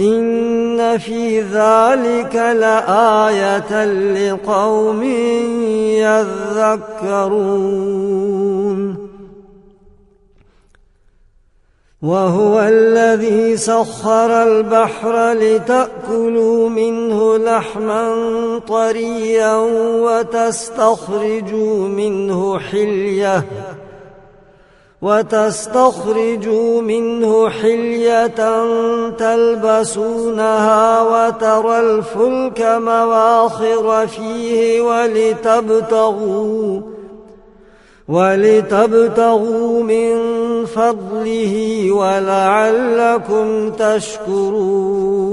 إن في ذلك لآية لقوم يذكرون. وهو الذي سخر البحر لتأكلوا منه لحما طريا وتستخرجوا منه حلية. وتستخرجوا منه حلية تلبسونها وترى الفلك مواخر فيه ولتبتغوا ولتبتغوا من فضله ولعلكم تشكرون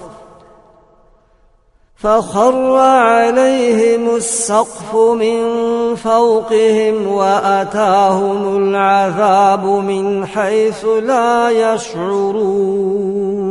فخر عليهم السقف من فوقهم وأتاهم العذاب من حيث لا يشعرون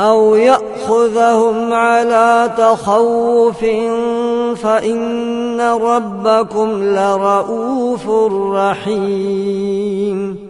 أو يأخذهم على تخوف فإن ربكم لرؤوف رحيم.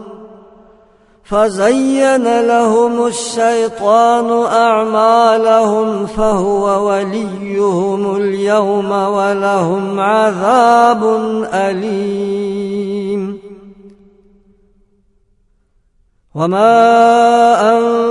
فزين لهم الشيطان أعمالهم فهو وليهم اليوم ولهم عذاب أليم. وما عليك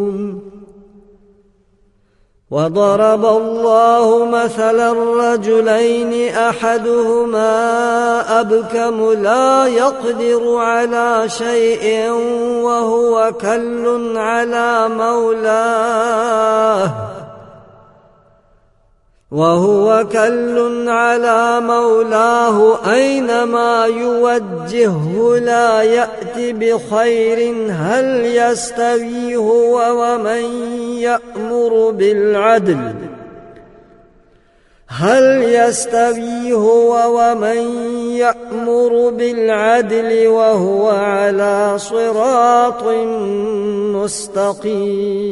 وضرب الله مثلا الرجلين أحدهما أبكم لا يقدر على شيء وهو كل على مولاه. وهو كل على مولاه أينما يوجهه لا يأتي بخير هل يستوي هو ومن يأمر بالعدل هل يستوي هو ومن يأمر بالعدل وهو على صراط مستقيم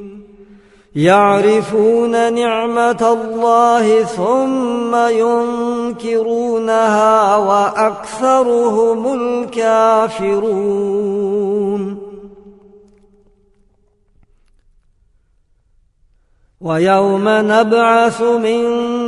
يعرفون نعمة الله ثم ينكرونها وأكثرهم الكافرون. ويوم نبعث من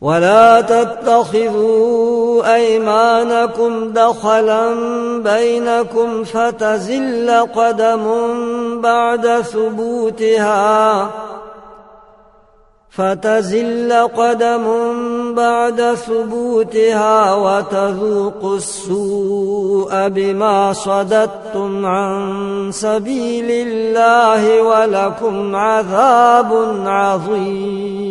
ولا تتخذوا أيمانكم دخلا بينكم فتزل قدم بعد ثبوتها فتزل قدم بعد ثبوتها وتذوقوا السوء بما صددتم عن سبيل الله ولكم عذاب عظيم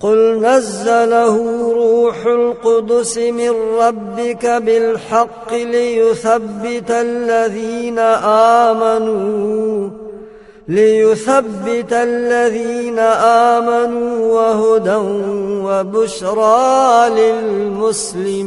قل نزله روح القدس من ربك بالحق ليثبت الذين آمنوا ليثبت الذين آمنوا وهدى وبشرى للمسلمين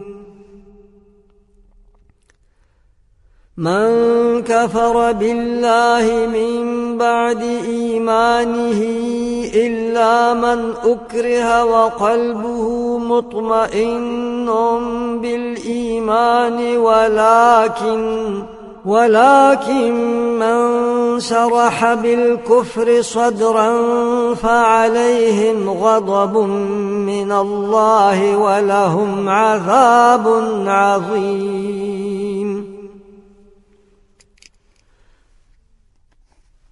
من كفر بالله من بعد إيمانه إلا من أكره وقلبه مطمئن بالإيمان ولكن ولكن من شرح بالكفر صدرا فعليهم غضب من الله ولهم عذاب عظيم.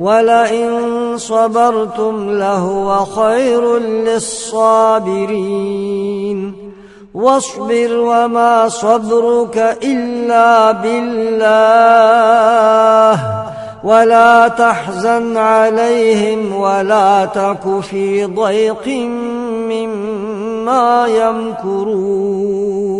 ولئن صبرتم لهو خير للصابرين. واصبر وما صبرك إلا بالله. ولا تحزن عليهم ولا تك في ضيق مما يمكرون.